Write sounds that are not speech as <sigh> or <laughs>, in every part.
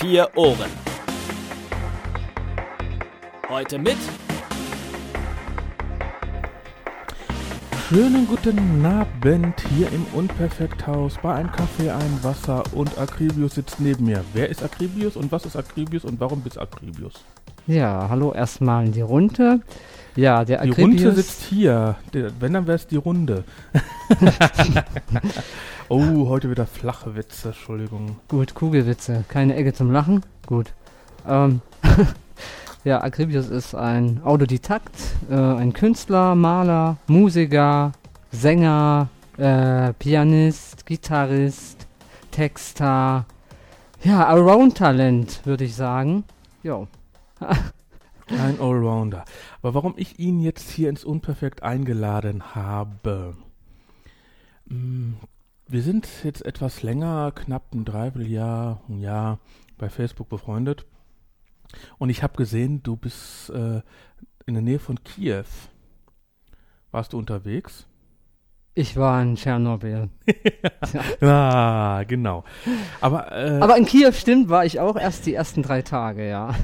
Vier Ohren. Heute mit Schönen guten Abend hier im Unperfekthaus bei einem Kaffee, ein Wasser und Akribius sitzt neben mir. Wer ist Akribius und was ist Akribius und warum bist Akribius? Ja, hallo erstmal in die Runde. Ja, der Die Akribius. Runde sitzt hier. Der, wenn, dann wäre es die Runde. <laughs> <laughs> oh, heute wieder flache Witze, Entschuldigung. Gut, Kugelwitze, keine Ecke zum Lachen. Gut. Ähm, <laughs> ja, Akribius ist ein Autodidakt, äh, ein Künstler, Maler, Musiker, Sänger, äh, Pianist, Gitarrist, Texter. Ja, Allround-Talent, würde ich sagen. Jo. <laughs> Ein Allrounder. Aber warum ich ihn jetzt hier ins Unperfekt eingeladen habe. Mm, Wir sind jetzt etwas länger, knapp ein Dreivierteljahr, ein Jahr bei Facebook befreundet. Und ich habe gesehen, du bist äh, in der Nähe von Kiew. Warst du unterwegs? Ich war in Tschernobyl. <laughs> Ah, genau. Aber, äh, Aber in Kiew, stimmt, war ich auch erst die ersten drei Tage, ja.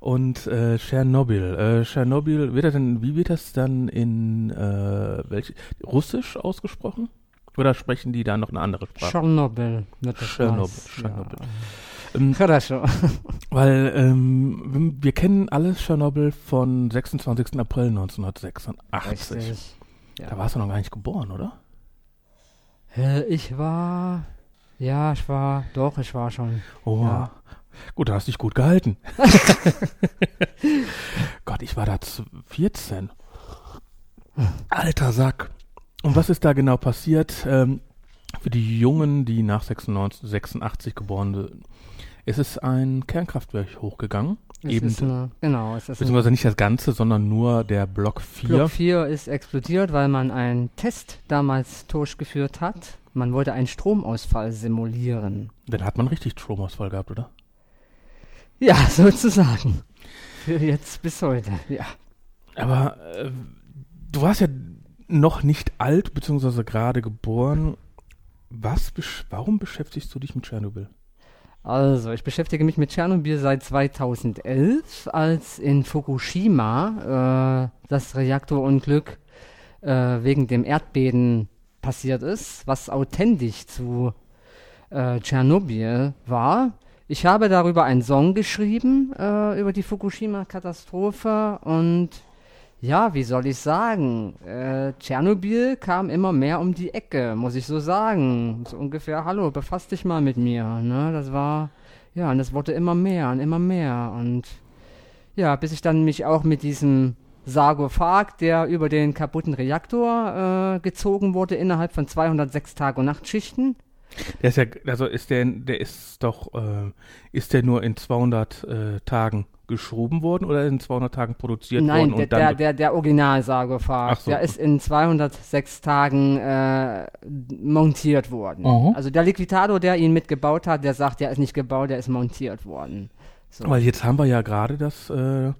und äh, Tschernobyl. Äh, Tschernobyl, wird er denn, wie wird das dann in äh, welch, Russisch ausgesprochen? Oder sprechen die da noch eine andere Sprache? Tschernobyl. wird das Tschernobyl, heißt, Tschernobyl. Ja. Ähm, Хорошо. <laughs> weil ähm, wir kennen alles Tschernobyl von 26. April 1986. Richtig. Da warst du noch gar nicht geboren, oder? Äh, Ich war, ja, ich war, doch, ich war schon. Oh, Ja. gut, da hast du dich gut gehalten. <laughs> Gott, ich war da z- 14. Alter Sack. Und was ist da genau passiert? Ähm, für die Jungen, die nach 96, 86 geboren sind, ist es ein Kernkraftwerk hochgegangen. Es Eben, ist eine, genau, es ist beziehungsweise nicht das Ganze, sondern nur der Block 4. Block 4 ist explodiert, weil man einen Test damals durchgeführt hat. Man wollte einen Stromausfall simulieren. Dann hat man richtig Stromausfall gehabt, oder? Ja, <laughs> sozusagen. Für jetzt bis heute, ja. Aber äh, du warst ja noch nicht alt, beziehungsweise gerade geboren. Was, warum beschäftigst du dich mit Tschernobyl? Also, ich beschäftige mich mit Tschernobyl seit 2011, als in Fukushima äh, das Reaktorunglück äh, wegen dem Erdbeben passiert ist, was authentisch zu äh, Tschernobyl war. Ich habe darüber einen Song geschrieben, äh, über die Fukushima-Katastrophe und ja, wie soll ich sagen? Äh, Tschernobyl kam immer mehr um die Ecke, muss ich so sagen. So ungefähr, hallo, befass dich mal mit mir. Ne? Das war, ja, und das wurde immer mehr und immer mehr. Und ja, bis ich dann mich auch mit diesem Sarkophag, der über den kaputten Reaktor äh, gezogen wurde, innerhalb von 206 Tag- und Nachtschichten. Der ist ja, also ist der, der ist doch, äh, ist der nur in 200 äh, Tagen geschoben worden oder in 200 Tagen produziert Nein, worden der, und dann der, der, der Original-Sarkophag, Ach so. der ist in 206 Tagen äh, montiert worden. Mhm. Also der Liquidator, der ihn mitgebaut hat, der sagt, der ist nicht gebaut, der ist montiert worden. So. Weil jetzt haben wir ja gerade das äh,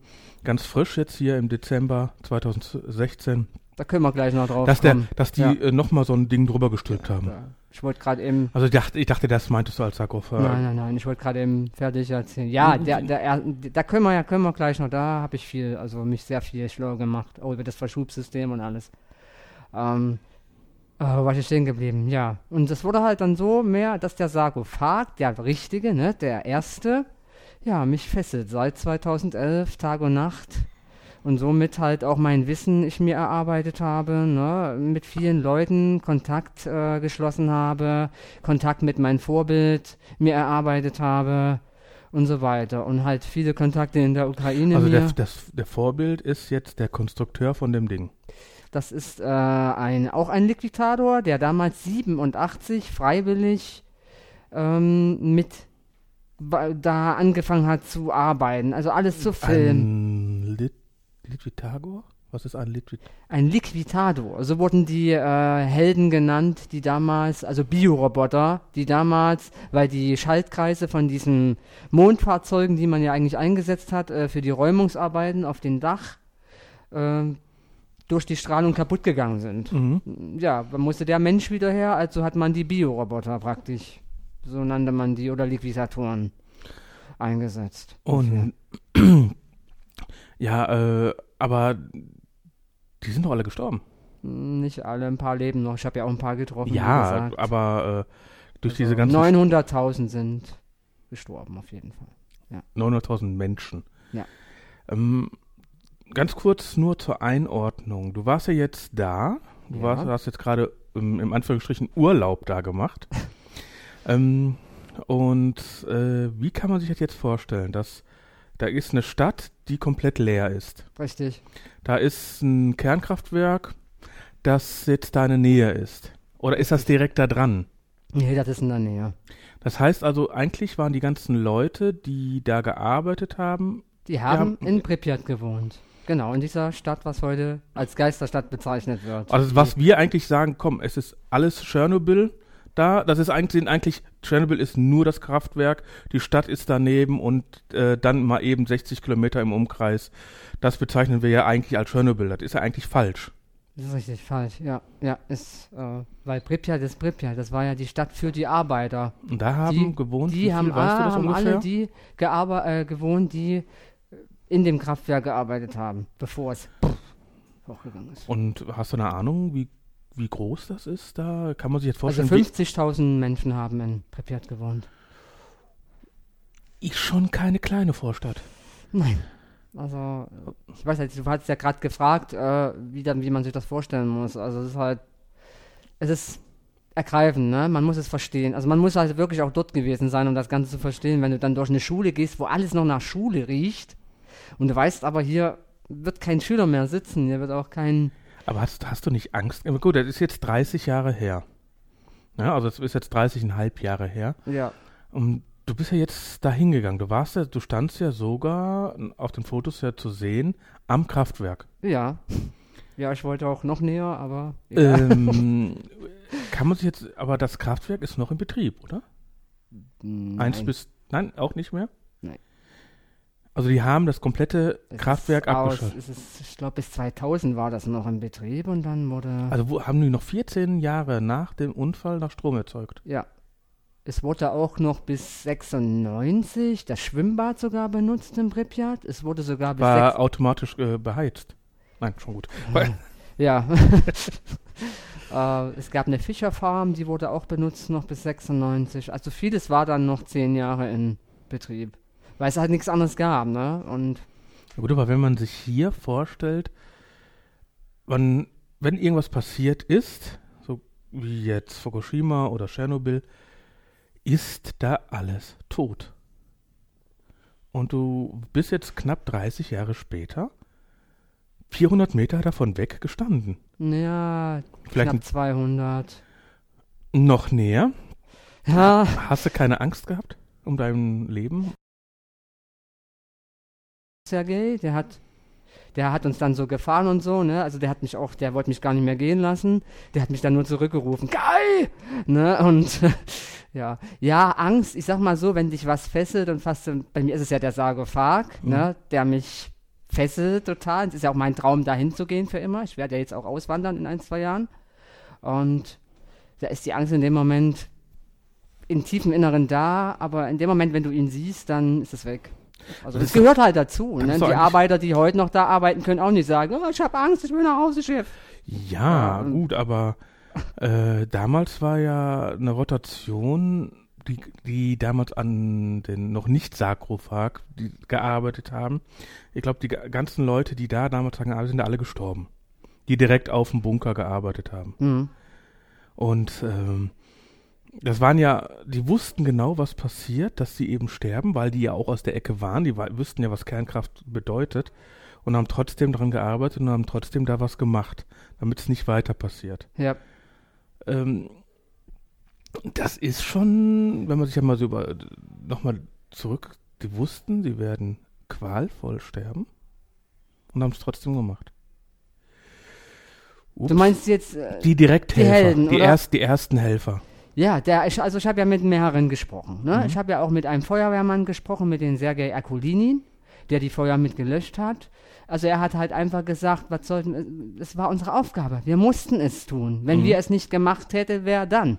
ganz frisch jetzt hier im Dezember 2016, Da können wir gleich noch drauf dass, der, kommen. dass die Ja. äh, nochmal so ein Ding drüber gestülpt haben. Ja. Ich wollte gerade eben. Also ich dachte, ich dachte, das meintest du als Sarkophag. Nein, nein, nein, ich wollte gerade eben fertig erzählen. Ja, Mhm. der, der, er- da können wir ja können wir gleich noch, da habe ich viel, also mich sehr viel schlau gemacht, auch über das Verschubsystem und alles. Ähm, äh, war ich stehen geblieben? Ja. Und das wurde halt dann so mehr, dass der Sarkophag, der richtige, ne, der erste, ja, mich fesselt seit 2011, Tag und Nacht. Und somit halt auch mein Wissen ich mir erarbeitet habe, ne, mit vielen Leuten Kontakt äh, geschlossen habe, Kontakt mit meinem Vorbild mir erarbeitet habe und so weiter. Und halt viele Kontakte in der Ukraine Also der, das, der Vorbild ist jetzt der Konstrukteur von dem Ding. Das ist äh, ein, auch ein Liquidator, der damals 87 freiwillig ähm, mit da angefangen hat zu arbeiten. Also alles zu filmen. Ein Litvitago? Was ist ein Litvit? Ein Liquidado. So wurden die äh, Helden genannt, die damals, also Bioroboter, die damals, weil die Schaltkreise von diesen Mondfahrzeugen, die man ja eigentlich eingesetzt hat, äh, für die Räumungsarbeiten auf dem Dach, äh, durch die Strahlung kaputt gegangen sind. Mhm. Ja, dann musste der Mensch wieder her, also hat man die Bioroboter praktisch. So nannte man die oder Liquidatoren. eingesetzt. Und <clears throat> <clears throat> ja, äh, aber die sind doch alle gestorben. Nicht alle, ein paar leben noch. Ich habe ja auch ein paar getroffen. Ja, aber äh, durch Also diese ganzen 900.000 sind gestorben, auf jeden Fall. 900.000 Menschen. Ja. Ähm, ganz kurz nur zur Einordnung. Du warst ja jetzt da. Du Ja. warst, hast jetzt gerade im, im Anführungsstrichen Urlaub da gemacht. <laughs> ähm, und äh, wie kann man sich das jetzt vorstellen? Dass da ist eine Stadt, die komplett leer ist. Richtig. Da ist ein Kernkraftwerk, das jetzt da in der Nähe ist. Oder ist das direkt da dran? Nee, das ist in der Nähe. Das heißt also, eigentlich waren die ganzen Leute, die da gearbeitet haben, Die haben haben- in Pripyat gewohnt. Genau, in dieser Stadt, was heute als Geisterstadt bezeichnet wird. Also was wir eigentlich sagen, komm, es ist alles Tschernobyl da. Das ist eigentlich, eigentlich, Tschernobyl ist nur das Kraftwerk, die Stadt ist daneben und äh, dann mal eben 60 Kilometer im Umkreis. Das bezeichnen wir ja eigentlich als Tschernobyl. Das ist ja eigentlich falsch. Das ist richtig falsch, ja. Ja, ist, äh, weil Pripyat ist Pripyat. Das war ja die Stadt für die Arbeiter. Und da haben Die- gewohnt, Die haben, weißt du ah, das haben ungefähr? alle die äh, gewohnt, die in dem Kraftwerk gearbeitet haben, bevor es hochgegangen ist. und hast du eine Ahnung, wie, wie groß das ist da? Kann man sich jetzt Also vorstellen, 50.000 Menschen haben in Pripyat gewohnt. ist schon keine kleine Vorstadt. Nein. Also, ich weiß halt, du hast ja gerade gefragt, äh, wie, dann, wie man sich das vorstellen muss. Also, es ist halt, es ist ergreifend, ne? Man muss es verstehen. Also, man muss halt wirklich auch dort gewesen sein, um das Ganze zu verstehen. Wenn du dann durch eine Schule gehst, wo alles noch nach Schule riecht und du weißt aber, hier wird kein Schüler mehr sitzen, hier wird auch kein. Aber hast, hast du nicht Angst? Aber gut, das ist jetzt 30 Jahre her. Ja, also es ist jetzt 30,5 Jahre her. Ja, Und du bist ja jetzt da hingegangen. Du warst ja, du standst ja sogar auf den Fotos ja zu sehen am Kraftwerk. ja. Ja, ich wollte auch noch näher, aber. Ja. Ähm, <laughs> kann man sich jetzt, aber das Kraftwerk ist noch in Betrieb, oder? Eins Nein. bis, nein, auch nicht mehr? Also die haben das komplette Es Kraftwerk abgeschaltet. es ist, ich glaube, bis 2000 war das noch in Betrieb und dann wurde. Also wo, haben die noch 14 Jahre nach dem Unfall nach Strom erzeugt? Ja. Es wurde auch noch bis 96 das Schwimmbad sogar benutzt in Pripyat. Es wurde sogar bis War automatisch äh, beheizt. Nein, schon gut. <laughs> Ja. <laughs> äh, es gab eine Fischerfarm, die wurde auch benutzt noch bis 96. Also vieles war dann noch zehn Jahre in Betrieb. Weil es halt nichts anderes gab, ne? Und Ja gut, aber wenn man sich hier vorstellt, man, wenn irgendwas passiert ist, so wie jetzt Fukushima oder Tschernobyl, ist da alles tot. Und du bist jetzt knapp 30 Jahre später 400 Meter davon weg gestanden. ja, Vielleicht knapp 200. noch näher. Ja, Hast du keine Angst gehabt um dein Leben? Sergej, der hat, der hat uns dann so gefahren und so, ne? Also der hat mich auch, der wollte mich gar nicht mehr gehen lassen. Der hat mich dann nur zurückgerufen, geil, ne? Und <laughs> ja, ja, Angst. Ich sag mal so, wenn dich was fesselt und fast, bei mir ist es ja der Sarkophag, ne? Der mich fesselt total. Es ist ja auch mein Traum, dahin zu gehen für immer. Ich werde ja jetzt auch auswandern in ein, zwei Jahren. Und da ist die Angst in dem Moment im tiefen Inneren da, aber in dem Moment, wenn du ihn siehst, dann ist es weg. Also das Das gehört halt dazu. Ne? Die Arbeiter, die heute noch da arbeiten, können auch nicht sagen, oh, ich habe Angst, ich will nach Hause, Chef. Ja, Ja, gut, aber äh, damals war ja eine Rotation, die, die damals an den noch nicht Sarkophag die gearbeitet haben. Ich glaube, die ga- ganzen Leute, die da damals gearbeitet sind, sind alle gestorben. Die direkt auf dem Bunker gearbeitet haben. Hm. Und ähm, das waren ja, die wussten genau, was passiert, dass sie eben sterben, weil die ja auch aus der Ecke waren. Die wüssten ja, was Kernkraft bedeutet und haben trotzdem daran gearbeitet und haben trotzdem da was gemacht, damit es nicht weiter passiert. Ja, Ähm, das ist schon, wenn man sich ja mal so über nochmal zurück, die wussten, sie werden qualvoll sterben und haben es trotzdem gemacht. du meinst jetzt, äh, die Direkthelfer, die Helden, die, erst, die ersten Helfer. Ja, der, ich, also ich habe ja mit mehreren gesprochen. Ne? Mhm. Ich habe ja auch mit einem Feuerwehrmann gesprochen, mit dem Sergei Akulinin, der die Feuer mit gelöscht hat. Also er hat halt einfach gesagt, was sollten, es war unsere Aufgabe. Wir mussten es tun. Wenn Mhm. wir es nicht gemacht hätten, wer dann?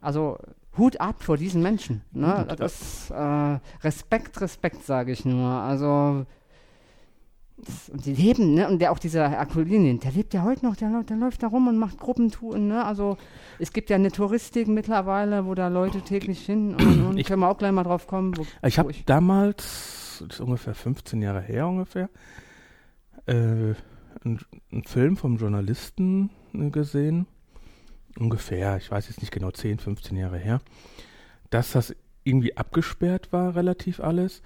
Also Hut ab vor diesen Menschen. Ne? Das äh, Respekt, Respekt, sage ich nur. Also das, und die leben, ne? Und der auch dieser Herkulinin, der lebt ja heute noch, der, der läuft da rum und macht Gruppentouren, ne? Also es gibt ja eine Touristik mittlerweile, wo da Leute täglich hin und, und Ich- können wir auch gleich mal drauf kommen. Wo, Ich habe damals, das ist ungefähr 15 Jahre her ungefähr, äh, einen, einen Film vom Journalisten äh, gesehen. Ungefähr, ich weiß jetzt nicht genau, 10, 15 Jahre her. Dass das irgendwie abgesperrt war, relativ alles.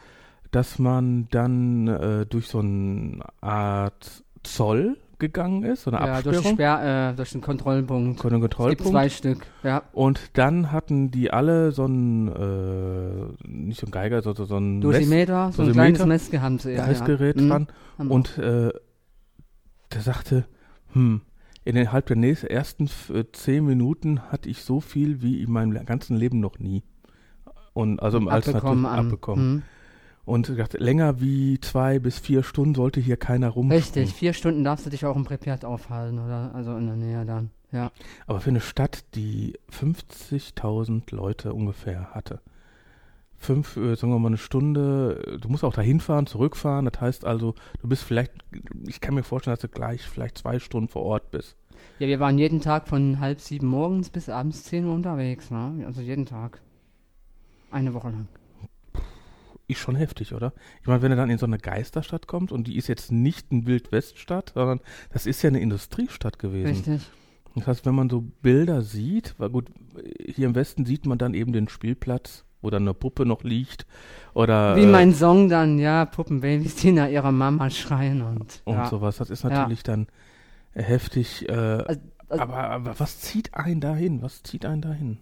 Dass man dann äh, durch so eine Art Zoll gegangen ist, so eine ja, durch. Sperr, äh, durch den Kontrollpunkt. Kon- Es gibt Kontrollpunkt. zwei Stück, ja. Und dann hatten die alle so einen, äh, nicht so ein Geiger, sondern so ein Mess- Dosimeter, so ein kleines Messgerät haben sie. Messgerät ja. Mhm. dran. Wir Und äh, der sagte, hm, innerhalb der nächsten ersten äh, zehn Minuten hatte ich so viel wie in meinem ganzen Leben noch nie. Und also als abbekommen. natürlich abbekommen. Mhm. Und sagte, länger wie zwei bis vier Stunden sollte hier keiner rumspringen. Richtig, vier Stunden darfst du dich auch im Pripyat aufhalten, oder? Also in der Nähe dann, ja. Aber für eine Stadt, die 50.000 Leute ungefähr hatte, fünf, äh, sagen wir mal eine Stunde, du musst auch dahin fahren, zurückfahren, das heißt also, du bist vielleicht, ich kann mir vorstellen, dass du gleich vielleicht zwei Stunden vor Ort bist. Ja, wir waren jeden Tag von halb sieben morgens bis abends zehn Uhr unterwegs, ne? Also jeden Tag. Eine Woche lang. Ist schon heftig, oder? Ich meine, wenn er dann in so eine Geisterstadt kommt und die ist jetzt nicht eine Wildweststadt, sondern das ist ja eine Industriestadt gewesen. Richtig. Das heißt, wenn man so Bilder sieht, weil gut, hier im Westen sieht man dann eben den Spielplatz, wo dann eine Puppe noch liegt oder Wie äh, mein Song dann, ja, Puppenbabys, die nach ihrer Mama schreien und. und ja. sowas. Das ist Ja. natürlich dann äh, heftig. Äh, Also- also- aber, aber was zieht einen dahin? Was zieht einen dahin?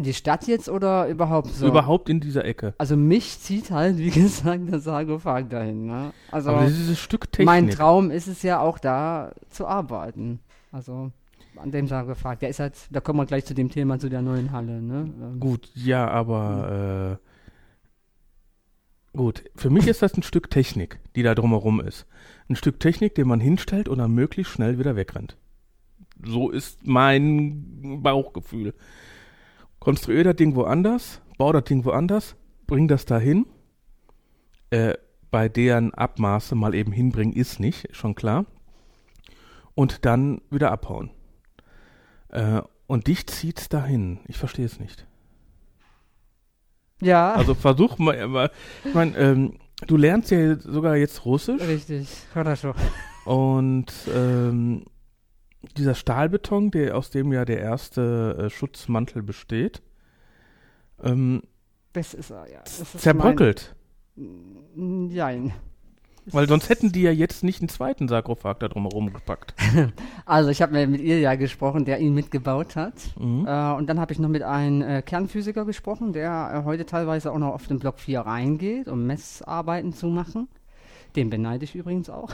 In die Stadt jetzt oder überhaupt so? Überhaupt in dieser Ecke. Also mich zieht halt, wie <laughs> gesagt, der Sarkophag dahin, ne? Also aber dieses Stück Technik. mein Traum ist es ja auch da zu arbeiten. Also an dem Sarkophag. Der ist halt, da kommen wir gleich zu dem Thema, zu der neuen Halle, ne? Ähm, Gut, ja, aber äh, gut. Für mich ist das ein Stück Technik, die da drumherum ist. Ein Stück Technik, den man hinstellt und dann möglichst schnell wieder wegrennt. So ist mein Bauchgefühl konstruiere das Ding woanders, baue das Ding woanders, bring das dahin. Äh, bei deren Abmaße mal eben hinbringen ist nicht, schon klar. Und dann wieder abhauen. Äh, und dich zieht's dahin. Ich verstehe es nicht. Ja. Also versuch mal, äh, ich meine, ähm, du lernst ja sogar jetzt Russisch. Richtig, hör das schon. Und ähm, dieser Stahlbeton, der aus dem ja der erste äh, Schutzmantel besteht, ähm, Das ist er, ja. Das zerbröckelt. Mein, Nein. Weil sonst hätten die ja jetzt nicht einen zweiten Sarkophag da drumherum gepackt. <laughs> Also ich habe mir mit Ilja gesprochen, der ihn mitgebaut hat. Mhm. Äh, und dann habe ich noch mit einem äh, Kernphysiker gesprochen, der äh, heute teilweise auch noch auf den Block 4 reingeht, um Messarbeiten zu machen. Den beneide ich übrigens auch.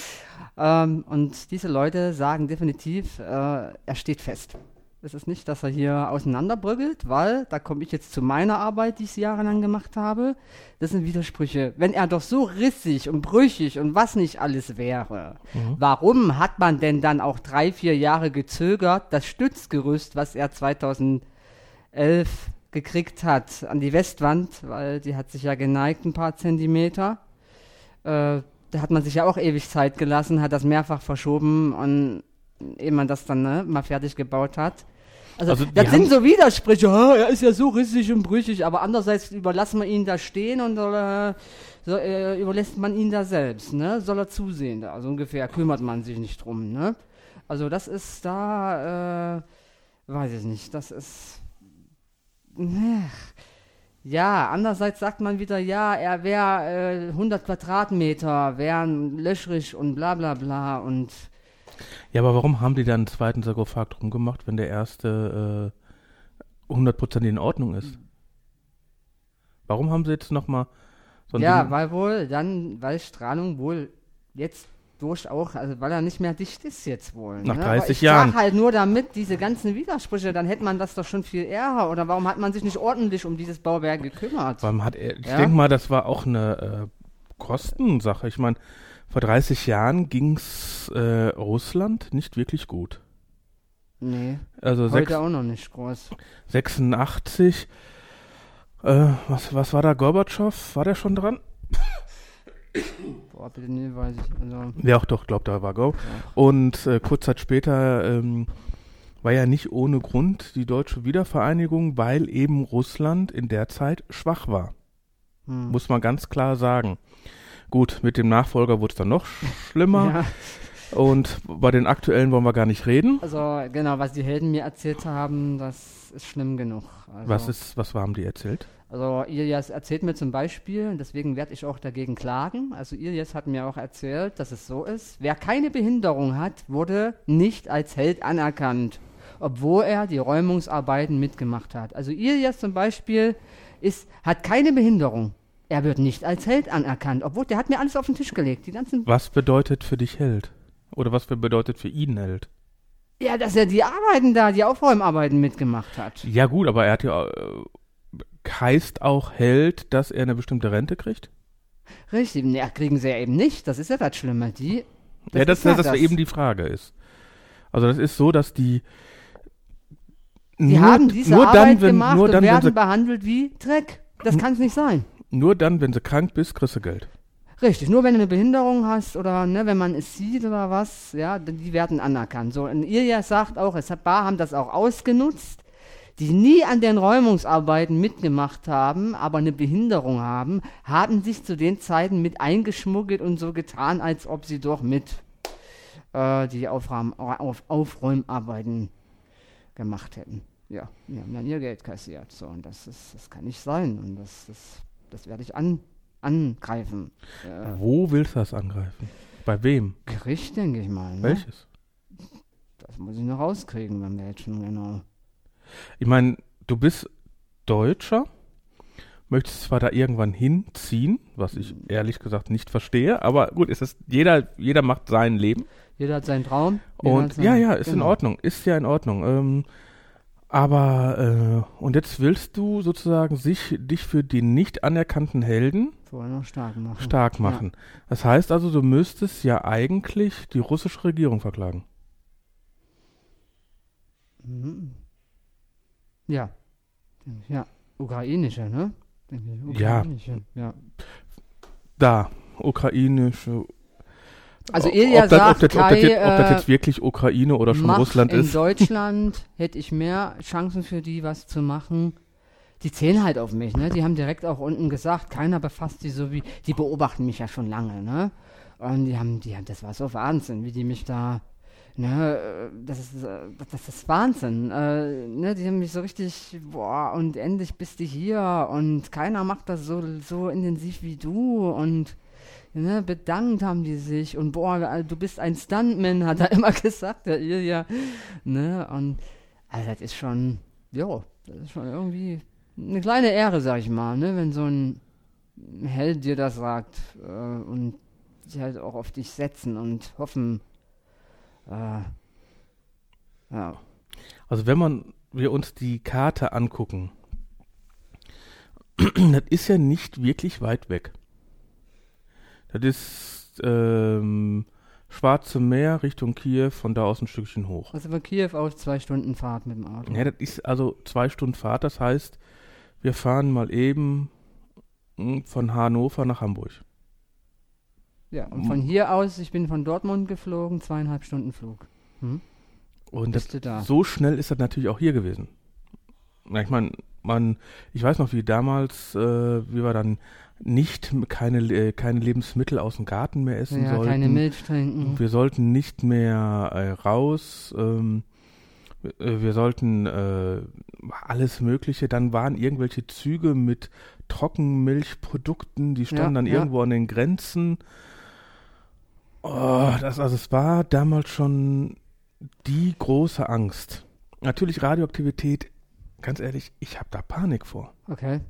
<laughs> ähm, und diese Leute sagen definitiv, äh, er steht fest. Es ist nicht, dass er hier auseinanderbröckelt, weil, da komme ich jetzt zu meiner Arbeit, die ich jahrelang gemacht habe, das sind Widersprüche. Wenn er doch so rissig und brüchig und was nicht alles wäre, warum hat man denn dann auch drei, vier Jahre gezögert, das Stützgerüst, was er 2011 gekriegt hat, an die Westwand, weil die hat sich ja geneigt ein paar Zentimeter. Äh, da hat man sich ja auch ewig Zeit gelassen, hat das mehrfach verschoben und ehe man das dann ne, mal fertig gebaut hat. Also, Also, das sind so Widersprüche, "Ah, er ist ja so rissig und brüchig, aber andererseits überlassen wir ihn da stehen und äh, so, äh, überlässt man ihn da selbst, ne? Soll er zusehen da, so ungefähr, kümmert man sich nicht drum, ne? Also das ist da, äh, weiß ich nicht, das ist, ne, ja, andererseits sagt man wieder, ja, er wäre äh, 100 Quadratmeter, wären löchrig und bla bla bla und Ja, aber warum haben die dann einen zweiten Sarkophag drum gemacht, wenn der erste äh, 100% in Ordnung ist? Warum haben sie jetzt nochmal so ein ja, Ding- weil wohl dann, weil Strahlung wohl jetzt durch auch, also weil er nicht mehr dicht ist jetzt wohl. Nach ne? 30 Aber ich Jahren. Sag halt nur damit diese ganzen Widersprüche, dann hätte man das doch schon viel eher oder warum hat man sich nicht ordentlich um dieses Bauwerk gekümmert? Warum hat er, ich Ja. denke mal, das war auch eine äh, Kostensache. Ich meine, vor 30 Jahren ging's äh, Russland nicht wirklich gut. Nee, Also heute sechs, auch noch nicht groß. 86. Äh, was, was war da? Gorbatschow? War der schon dran? Boah, bitte, nee, weiß ich. Also, Ja, auch doch, glaubt, da war Go. ja. Und äh, kurz Zeit später ähm, war ja nicht ohne Grund die deutsche Wiedervereinigung, weil eben Russland in der Zeit schwach war. Hm. Muss man ganz klar sagen. Gut, mit dem Nachfolger wurde es dann noch sch- schlimmer. Ja, Und bei den aktuellen wollen wir gar nicht reden. also genau, was die Helden mir erzählt haben, das ist schlimm genug. Also, Was ist, was haben die erzählt? Also Ilias erzählt mir zum Beispiel, und deswegen werde ich auch dagegen klagen, also Ilias hat mir auch erzählt, dass es so ist, wer keine Behinderung hat, wurde nicht als Held anerkannt, obwohl er die Räumungsarbeiten mitgemacht hat. Also Ilias zum Beispiel ist, hat keine Behinderung. Er wird nicht als Held anerkannt, obwohl der hat mir alles auf den Tisch gelegt. Die ganzen, Was bedeutet für dich Held? Oder was für bedeutet für ihn Held? ja, dass er die Arbeiten da, die Aufräumarbeiten mitgemacht hat. Ja gut, aber er hat ja äh, heißt auch Held, dass er eine bestimmte Rente kriegt? Richtig, ne, kriegen sie ja eben nicht. Das ist ja das Schlimme. Die, ja, das, ist ja das, das eben die Frage ist. Also das ist so, dass die Die nur, haben diese nur Arbeit dann, wenn, gemacht nur und dann, wenn werden behandelt wie Dreck. Das kann es nicht sein. nur dann, wenn sie krank bist, kriegst du Geld. Richtig, nur wenn du eine Behinderung hast oder ne, wenn man es sieht oder was, ja, die werden anerkannt. So, und ihr ja sagt auch, es hat Bar haben das auch ausgenutzt, die nie an den Räumungsarbeiten mitgemacht haben, aber eine Behinderung haben, haben sich zu den Zeiten mit eingeschmuggelt und so getan, als ob sie doch mit äh, die Aufraum, auf, Aufräumarbeiten gemacht hätten. Ja, die haben dann ihr Geld kassiert. So, und das ist, das kann nicht sein. Und das, das, das werde ich an, angreifen. Äh, Wo willst du das angreifen? Bei wem? Gericht, denke ich mal. Ne? Welches? Das muss ich noch rauskriegen, beim welchen, genau. Ich meine, du bist Deutscher, möchtest zwar da irgendwann hinziehen, was ich ehrlich gesagt nicht verstehe, aber gut, ist das, jeder, jeder macht sein Leben. Jeder hat seinen Traum. Und ja, ja, ist in genau. Ordnung, ist ja in Ordnung. Ähm, aber äh, und jetzt willst du sozusagen sich dich für die nicht anerkannten Helden stark machen. stark machen. Das heißt also, du müsstest ja eigentlich die russische Regierung verklagen. Mhm. Ja. Ja. Ukrainische, ne? Ich, Ja. Ukrainische, ja. Da, ukrainische. Also ob, Ilja ob, das, ob, sagt, das, ob, das Kai, jetzt, ob das äh, jetzt wirklich Ukraine oder schon Russland in ist. Deutschland hätte ich mehr Chancen für die, was zu machen. Die zählen halt auf mich, ne? Die haben direkt auch unten gesagt, keiner befasst sich so wie, die beobachten mich ja schon lange, ne? Und die haben, die haben, das war so Wahnsinn, wie die mich da, ne, äh, das ist, äh, das ist Wahnsinn, äh, ne, die haben mich so richtig, boah, und endlich bist du hier und keiner macht das so, so intensiv wie du und, ne, bedankt haben die sich und boah, du bist ein Stuntman, hat er immer <laughs> gesagt, der Ilja, ne, und, also das ist schon, jo, das ist schon irgendwie eine kleine Ehre, sag ich mal, ne, wenn so ein Held dir das sagt äh, und die halt auch auf dich setzen und hoffen, äh, ja, Also wenn man wir uns die Karte angucken, <clears throat> das ist ja nicht wirklich weit weg. Das ist ähm, Schwarze Meer Richtung Kiew, von da aus ein Stückchen hoch. also von Kiew aus zwei Stunden Fahrt mit dem Auto. Ja, das ist also zwei Stunden Fahrt, das heißt, wir fahren mal eben mm, von Hannover nach Hamburg. Ja, und von hier aus, ich bin von Dortmund geflogen, zweieinhalb Stunden Flug. Hm? Und das, da? so schnell ist das natürlich auch hier gewesen. Ich meine, man, ich weiß noch, wie damals, äh, wie wir dann nicht keine, äh, keine Lebensmittel aus dem Garten mehr essen Ja, sollten. keine Milch trinken. Wir sollten nicht mehr äh, raus. Ähm, äh, wir sollten äh, alles Mögliche. Dann waren irgendwelche Züge mit Trockenmilchprodukten, die standen Ja, dann ja. irgendwo an den Grenzen. Oh, das, also es war damals schon die große Angst. Natürlich Radioaktivität, ganz ehrlich, ich habe da Panik vor. Okay.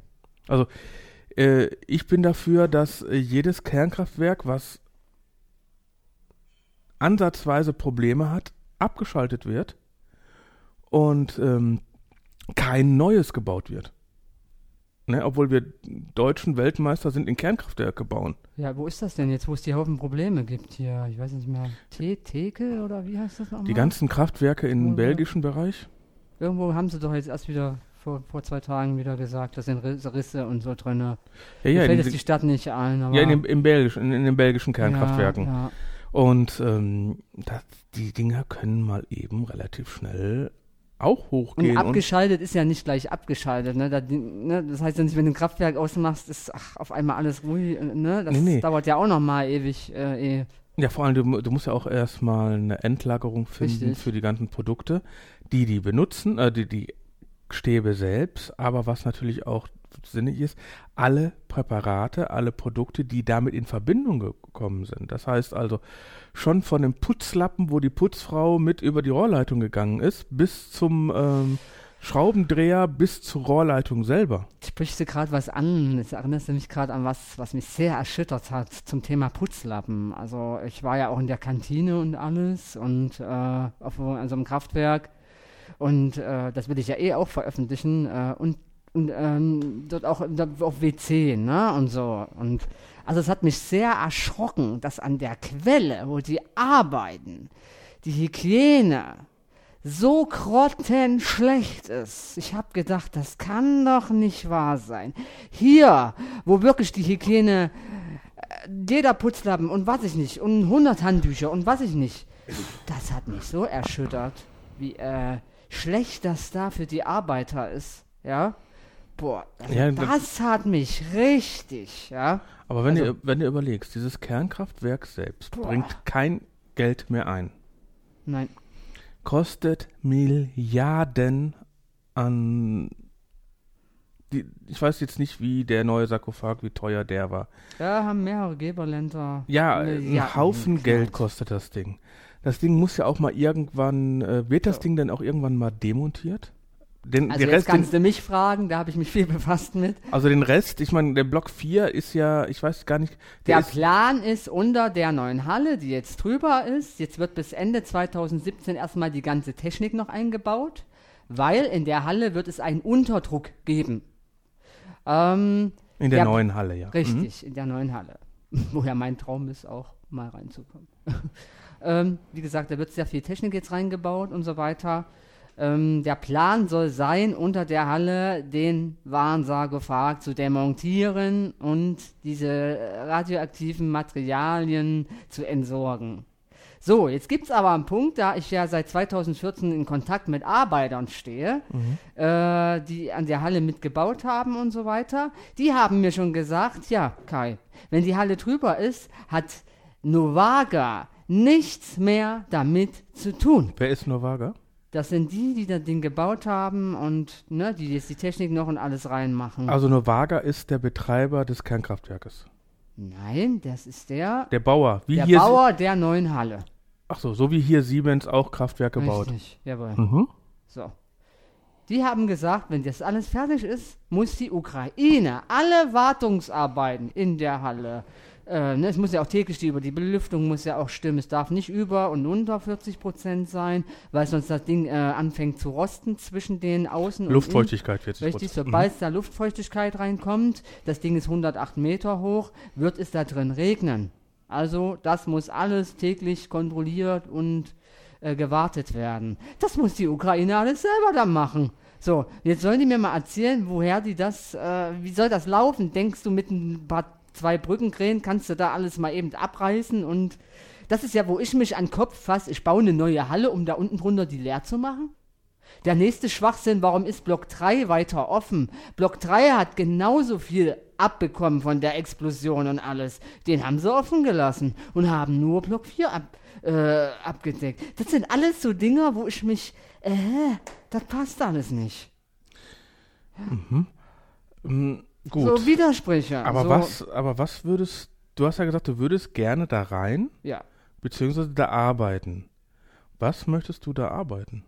Äh, ich bin dafür, dass äh, jedes Kernkraftwerk, was ansatzweise Probleme hat, abgeschaltet wird und ähm, kein neues gebaut wird. Ne, obwohl wir deutschen Weltmeister sind in Kernkraftwerke bauen. Ja, wo ist das denn jetzt, wo es die Haufen Probleme gibt hier? Ich weiß nicht mehr. Te Theke oder wie heißt das nochmal? Die ganzen Kraftwerke im belgischen Bereich. Irgendwo haben sie doch jetzt erst wieder vor, vor zwei Tagen wieder gesagt, das sind Riss- Risse und so drinne. Ja, ja, fällt jetzt die Stadt nicht ein, ja in, dem, im belgischen, in, in den belgischen Kernkraftwerken. Ja, ja. Und ähm, das, die Dinger können mal eben relativ schnell auch Und hochgehen. abgeschaltet ist ja nicht gleich abgeschaltet, ne? Da, ne? Das heißt ja nicht, wenn du ein Kraftwerk ausmachst, ist ach, auf einmal alles ruhig, ne? Das Nee, nee. dauert ja auch noch mal ewig, äh, eh. Ja, vor allem, du, du musst ja auch erstmal eine Endlagerung finden Richtig. für die ganzen Produkte, die die benutzen, äh, die, die Stäbe selbst, aber was natürlich auch sinnig ist, alle Präparate, alle Produkte, die damit in Verbindung gekommen sind. Das heißt also, schon von dem Putzlappen, wo die Putzfrau mit über die Rohrleitung gegangen ist, bis zum ähm, Schraubendreher, bis zur Rohrleitung selber. Sprichst du gerade was an? Jetzt erinnerst du mich gerade an was, was mich sehr erschüttert hat zum Thema Putzlappen. Also ich war ja auch in der Kantine und alles und äh, auf an so einem Kraftwerk und äh, das will ich ja eh auch veröffentlichen äh, und, und ähm, dort auch auf WC, ne? Und so. Und also es hat mich sehr erschrocken, dass an der Quelle, wo die arbeiten, die Hygiene so grottenschlecht ist. Ich habe gedacht, das kann doch nicht wahr sein. Hier, wo wirklich die Hygiene, äh, jeder Putzlappen und was ich nicht, und 100 Handtücher und was ich nicht, das hat mich so erschüttert, wie äh, schlecht das da für die Arbeiter ist, ja. Boah, also Ja, das hat mich richtig, ja. Aber wenn, Also- du, wenn du überlegst, dieses Kernkraftwerk selbst Boah. bringt kein Geld mehr ein. Nein, kostet Milliarden an. Die, ich weiß jetzt nicht, wie der neue Sarkophag, wie teuer der war. da haben mehrere Geberländer. Ja, Milliarden ein Haufen. Geld kostet das Ding. Das Ding muss ja auch mal irgendwann. Äh, wird das Ja. Ding denn auch irgendwann mal demontiert? Den, Also den jetzt Rest, kannst den, du mich fragen, da habe ich mich viel befasst mit. also den Rest, ich meine, der Block 4 ist ja, ich weiß gar nicht, der Der ist, Plan ist unter der neuen Halle, die jetzt drüber ist. Jetzt wird bis Ende 2017 erstmal die ganze Technik noch eingebaut, weil in der Halle wird es einen Unterdruck geben. Ähm, in der ja, neuen Halle, ja. Mhm. richtig, in der neuen Halle. <laughs> Woher mein Traum ist, auch mal reinzukommen. <laughs> ähm, wie gesagt, da wird sehr viel Technik jetzt reingebaut und so weiter. Ähm, der Plan soll sein, unter der Halle den Warnsarkophag zu demontieren und diese radioaktiven Materialien zu entsorgen. So, jetzt gibt es aber einen Punkt, da ich ja seit 2014 in Kontakt mit Arbeitern stehe, äh, die an der Halle mitgebaut haben und so weiter. Die haben mir schon gesagt, ja, Kai, wenn die Halle drüber ist, hat Novaga nichts mehr damit zu tun. Wer ist Novaga? Das sind die, die das Ding gebaut haben und ne, die jetzt die Technik noch und alles reinmachen. Also Novaga ist der Betreiber des Kernkraftwerkes. Nein, das ist der, Der Bauer. Wie der hier Bauer der neuen Halle. Ach so, so wie hier Siemens auch Kraftwerke baut. Richtig, jawohl. Mhm. So. Die haben gesagt, wenn das alles fertig ist, muss die Ukraine alle Wartungsarbeiten in der Halle, äh, ne, es muss ja auch täglich die, über die Belüftung muss ja auch stimmen. Es darf nicht über und unter 40 Prozent sein, weil sonst das Ding äh, anfängt zu rosten zwischen den Außen und Luftfeuchtigkeit 40 Richtig, sobald da Luftfeuchtigkeit reinkommt, das Ding ist 108 Meter hoch, wird es da drin regnen. Also das muss alles täglich kontrolliert und äh, gewartet werden. Das muss die Ukraine alles selber dann machen. So, jetzt sollen die mir mal erzählen, woher die das, äh, wie soll das laufen? Denkst du, mit ein paar zwei Brückenkrähen kannst du da alles mal eben abreißen und das ist ja, wo ich mich an den Kopf fasse, ich baue eine neue Halle, um da unten drunter die leer zu machen? Der nächste Schwachsinn, warum ist Block 3 weiter offen? Block 3 hat genauso viel abbekommen von der Explosion und alles. Den haben sie offen gelassen und haben nur Block 4 ab, äh, abgedeckt. Das sind alles so Dinger, wo ich mich, äh, das passt alles nicht. Mm, gut. So Widersprüche. aber so, was, aber was würdest, du hast ja gesagt, du würdest gerne da rein, Ja. beziehungsweise da arbeiten. Was möchtest du da arbeiten?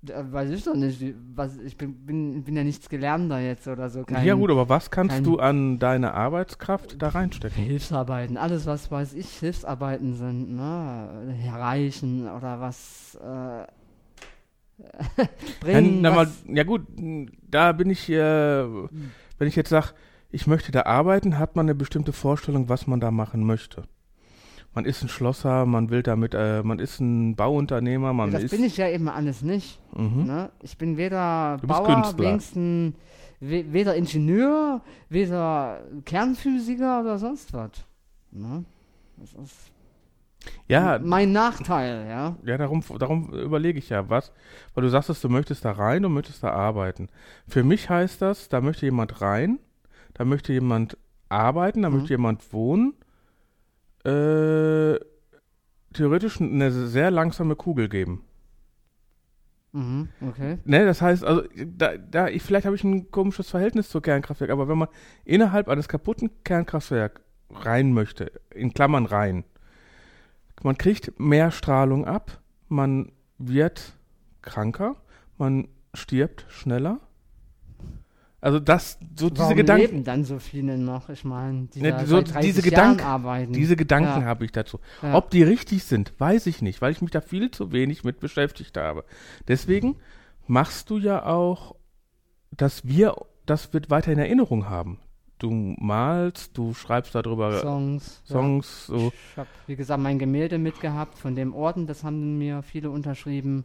Da weiß ich doch nicht. Was, ich bin, bin, bin ja nichts gelernter jetzt oder so. Kein, ja gut, aber was kannst kein- du an deine Arbeitskraft da reinstecken? Hilfsarbeiten, alles was weiß ich, Hilfsarbeiten sind, ne? Erreichen oder was äh, <laughs> Ja, bringen. mal, was, ja gut, da bin ich, äh, wenn ich jetzt sage, ich möchte da arbeiten, hat man eine bestimmte Vorstellung, was man da machen möchte. Man ist ein Schlosser, man will damit, äh, man ist ein Bauunternehmer, man das ist. bin ich ja eben alles nicht. Mhm. Ne? Ich bin weder Du Bauer, wenigstens we weder Ingenieur, weder Kernphysiker oder sonst was. Ne? Das ist Ja, mein Nachteil, ja. ja, darum, darum überlege ich ja was, weil du sagst, du möchtest da rein und möchtest da arbeiten. Für mich heißt das, da möchte jemand rein, da möchte jemand arbeiten, da Mhm. möchte jemand wohnen, äh, theoretisch eine sehr langsame Kugel geben. Mhm, okay. Ne, das heißt, also da, da ich, vielleicht habe ich ein komisches Verhältnis zu Kernkraftwerk, aber wenn man innerhalb eines kaputten Kernkraftwerks rein möchte, in Klammern rein, man kriegt mehr Strahlung ab, man wird kranker, man stirbt schneller. Also das, so diese Warum Gedanken, leben dann so viele noch? Ich meine, die Ne, so seit 30 diese Gedanken- diese Gedanken Ja. habe ich dazu. Ja. Ob die richtig sind, weiß ich nicht, weil ich mich da viel zu wenig mit beschäftigt habe. Deswegen machst du ja auch, dass wir, das wird weiter in Erinnerung haben. Du malst, du schreibst darüber Songs. ja. Songs, so. Ich habe, wie gesagt, mein Gemälde mitgehabt von dem Orden, das haben mir viele unterschrieben.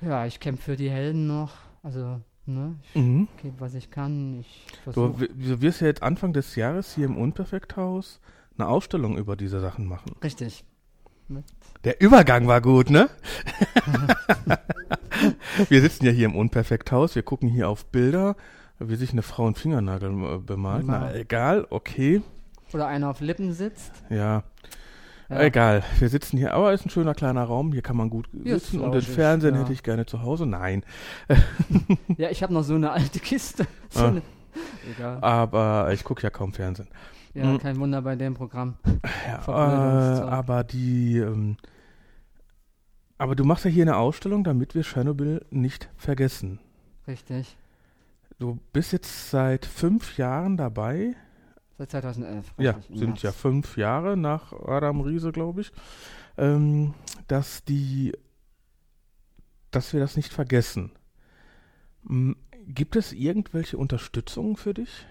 Ja, ich kämpfe für die Helden noch. Also, ne, ich Mhm. gebe, was ich kann. Ich wi- du wirst ja jetzt Anfang des Jahres hier im Unperfekthaus eine Ausstellung über diese Sachen machen. Richtig. Der Übergang war gut, ne? <laughs> wir sitzen ja hier im Unperfekthaus, wir gucken hier auf Bilder, wie sich eine Frau einen Fingernagel äh, bemalt. Na, Genau. egal, okay. Oder einer auf Lippen sitzt. Ja, Ja. egal. Wir sitzen hier, aber es ist ein schöner kleiner Raum, hier kann man gut Hier sitzen und den Fernsehen ja. hätte ich gerne zu Hause. Nein. Ja, ich habe noch so eine alte Kiste. So Ah. eine, egal. Aber ich gucke ja kaum Fernsehen. Ja, Mm. kein Wunder bei dem Programm. Ja, <laughs> äh, aber die, ähm, aber du machst ja hier eine Ausstellung, damit wir Tschernobyl nicht vergessen. Richtig. Du bist jetzt seit fünf Jahren dabei. Seit 2011. Ja, richtig, im sind März. ja fünf Jahre nach Adam Riese, glaube ich, ähm, dass die, dass wir das nicht vergessen. Gibt es irgendwelche Unterstützung für dich?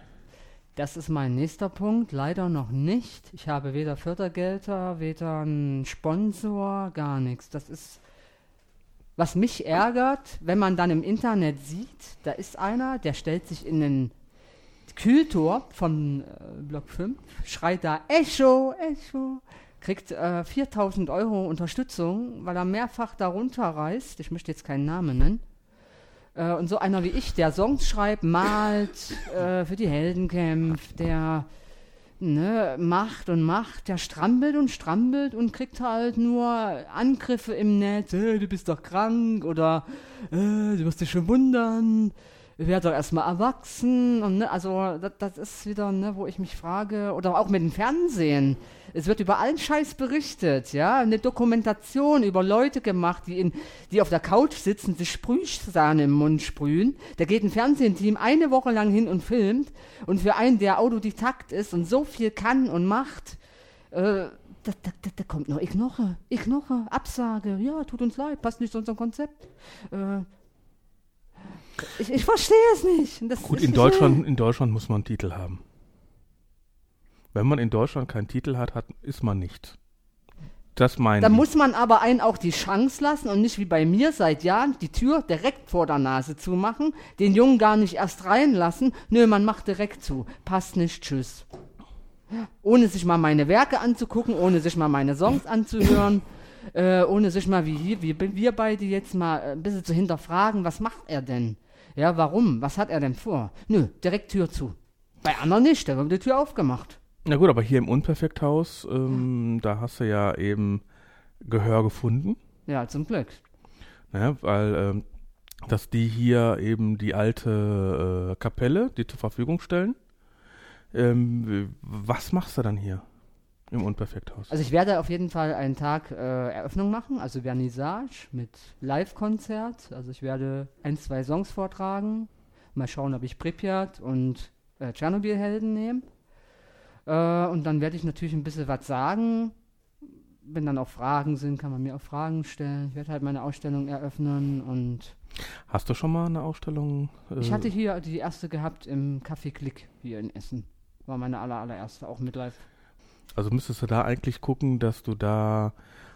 Das ist mein nächster Punkt. Leider noch nicht. Ich habe weder Fördergelder, weder einen Sponsor, gar nichts. Das ist, was mich ärgert, wenn man dann im Internet sieht, da ist einer, der stellt sich in den Kühltor von äh, Block 5, schreit da Echo, Echo, kriegt äh, 4000 Euro Unterstützung, weil er mehrfach darunter reist. Ich möchte jetzt keinen Namen nennen. Äh, und so einer wie ich, der Songs schreibt, malt, äh, für die Helden kämpft, der ne, macht und macht, der strampelt und strampelt und kriegt halt nur Angriffe im Netz, hey, du bist doch krank oder äh, du wirst dich schon wundern, werd doch erstmal erwachsen und ne, also das, das ist wieder, ne, wo ich mich frage, oder auch mit dem Fernsehen. Es wird über allen Scheiß berichtet, ja, eine Dokumentation über Leute gemacht, die in, die auf der Couch sitzen, sich Sprühsahne im Mund sprühen. Da geht ein Fernsehteam eine Woche lang hin und filmt und für einen, der Autodidakt ist und so viel kann und macht, äh, da, da, da, kommt noch Ignore, Ignore, Absage, ja, tut uns leid, passt nicht zu unserem Konzept. Äh, ich, ich verstehe es nicht. Das Gut, in Deutschland, in Deutschland muss man einen Titel haben. Wenn man in Deutschland keinen Titel hat, hat ist man nichts. Das meine Da ich. muss man aber einen auch die Chance lassen und nicht wie bei mir seit Jahren die Tür direkt vor der Nase zumachen, den Jungen gar nicht erst reinlassen. Nö, man macht direkt zu. Passt nicht, tschüss. Ohne sich mal meine Werke anzugucken, ohne sich mal meine Songs anzuhören, äh, ohne sich mal wie, hier, wie wir beide jetzt mal äh, ein bisschen zu hinterfragen, was macht er denn? Ja, warum? Was hat er denn vor? Nö, direkt Tür zu. Bei anderen nicht, da wird die Tür aufgemacht. Na gut, aber hier im Unperfekthaus, ähm, da hast du ja eben Gehör gefunden. Ja, zum Glück. Ne, weil ähm, dass die hier eben die alte äh, Kapelle, die zur Verfügung stellen. Ähm, was machst du dann hier im Unperfekthaus? Also ich werde auf jeden Fall einen Tag äh, Eröffnung machen, also Vernissage mit Live-Konzert. Also ich werde ein, zwei Songs vortragen. Mal schauen, ob ich Pripyat und äh, Tschernobyl-Helden nehme. Äh, und dann werde ich natürlich ein bisschen was sagen. wenn dann auch Fragen sind, kann man mir auch Fragen stellen. Ich werde halt meine Ausstellung eröffnen und Hast du schon mal eine Ausstellung? äh, ich hatte hier die erste gehabt im Café Klick hier in Essen. War meine aller, allererste, auch mit live. Also müsstest du da eigentlich gucken, dass du da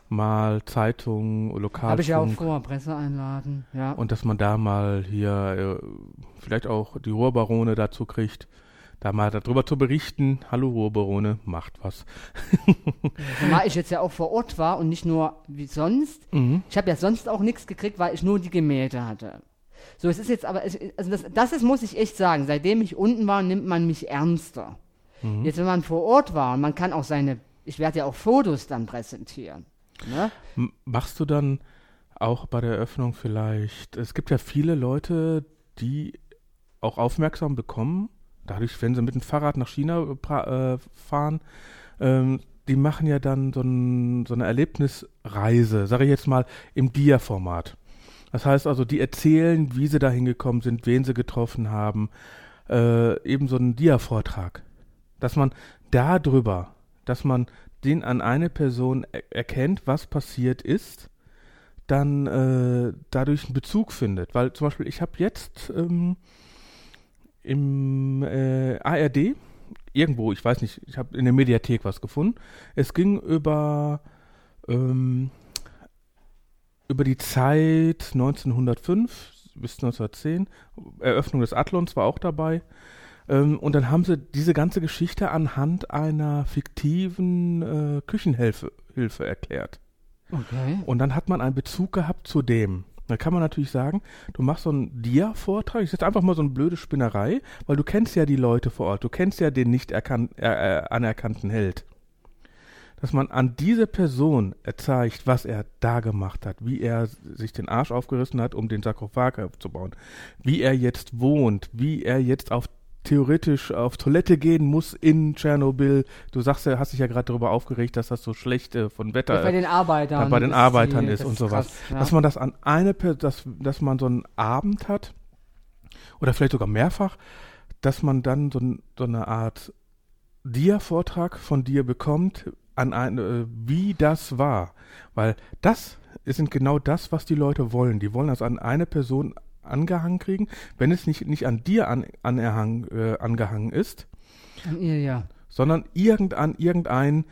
mal Zeitungen, Lokalfunk Habe ich ja auch vor, Presse einladen. Ja. und dass man da mal hier äh, vielleicht auch die Ruhrbarone dazu kriegt, da mal darüber zu berichten. Hallo Ruhrbarone, macht was. Zumal ich jetzt ja auch vor Ort war und nicht nur wie sonst. Mhm. Ich habe ja sonst auch nichts gekriegt, weil ich nur die Gemälde hatte. So, es ist jetzt aber, also das, das ist, muss ich echt sagen, seitdem ich unten war, nimmt man mich ernster. Mhm. Jetzt, wenn man vor Ort war, und man kann auch seine, ich werde ja auch Fotos dann präsentieren. Ne? Machst du dann auch bei der Eröffnung vielleicht, es gibt ja viele Leute, die auch aufmerksam bekommen, dadurch, wenn sie mit dem Fahrrad nach China äh, äh, fahren, ähm, die machen ja dann so, ein, so eine Erlebnisreise, sage ich jetzt mal, im Dia-Format. Das heißt also, die erzählen, wie sie da hingekommen sind, wen sie getroffen haben, äh, eben so einen Dia-Vortrag. Dass man darüber, dass man den an eine Person er erkennt, was passiert ist, dann äh, dadurch einen Bezug findet. Weil zum Beispiel, ich habe jetzt ähm, im äh, ARD irgendwo, ich weiß nicht, ich habe in der Mediathek was gefunden. Es ging über ähm, über die Zeit 1905 bis 1910, Eröffnung des Athlons war auch dabei. Ähm, und dann haben sie diese ganze Geschichte anhand einer fiktiven äh, Küchenhilfe Hilfe erklärt. Okay. Und dann hat man einen Bezug gehabt zu dem. Da kann man natürlich sagen, du machst so einen Dia-Vortrag, ich setze einfach mal so eine blöde Spinnerei, weil du kennst ja die Leute vor Ort, du kennst ja den nicht erkan äh, äh, anerkannten Held. Dass man an diese Person zeigt, was er da gemacht hat, wie er sich den Arsch aufgerissen hat, um den Sarkophag aufzubauen, wie er jetzt wohnt, wie er jetzt auf theoretisch auf Toilette gehen muss in Tschernobyl. Du sagst ja, hast dich ja gerade darüber aufgeregt, dass das so schlecht äh, von Wetter Ja, bei den Arbeitern. bei den ist Arbeitern die- ist und sowas. krass, ja. Dass man das an eine Per- dass, dass man so einen Abend hat, oder vielleicht sogar mehrfach, dass man dann so, ein, so eine Art Dia-Vortrag von dir bekommt, an eine, äh, wie das war. Weil das sind genau das, was die Leute wollen. Die wollen das an eine Person angehangen kriegen, wenn es nicht, nicht an dir an, anerhang, äh, angehangen ist, An ihr, ja. sondern irgendein, irgendein,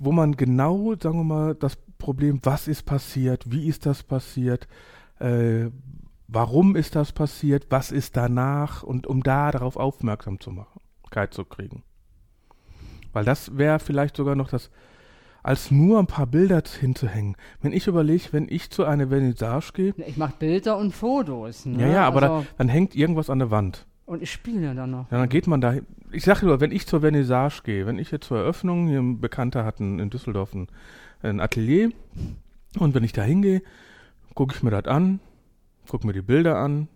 wo man genau, sagen wir mal, das Problem, was ist passiert, wie ist das passiert, äh, warum ist das passiert, was ist danach und um da darauf aufmerksam zu machen, zu kriegen. Weil das wäre vielleicht sogar noch das, als nur ein paar Bilder hinzuhängen. Wenn ich überlege, wenn ich zu einer Vernissage gehe, Ich mache Bilder und Fotos. Ne? ja, ja, aber also, da, dann hängt irgendwas an der Wand. Und ich spiele ja dann noch. Ja, dann geht man da. Ich sage nur, wenn ich zur Vernissage gehe, wenn ich jetzt zur Eröffnung, hier ein Bekannter hat ein, in Düsseldorf ein, ein Atelier und wenn ich da hingehe, gucke ich mir das an, gucke mir die Bilder an,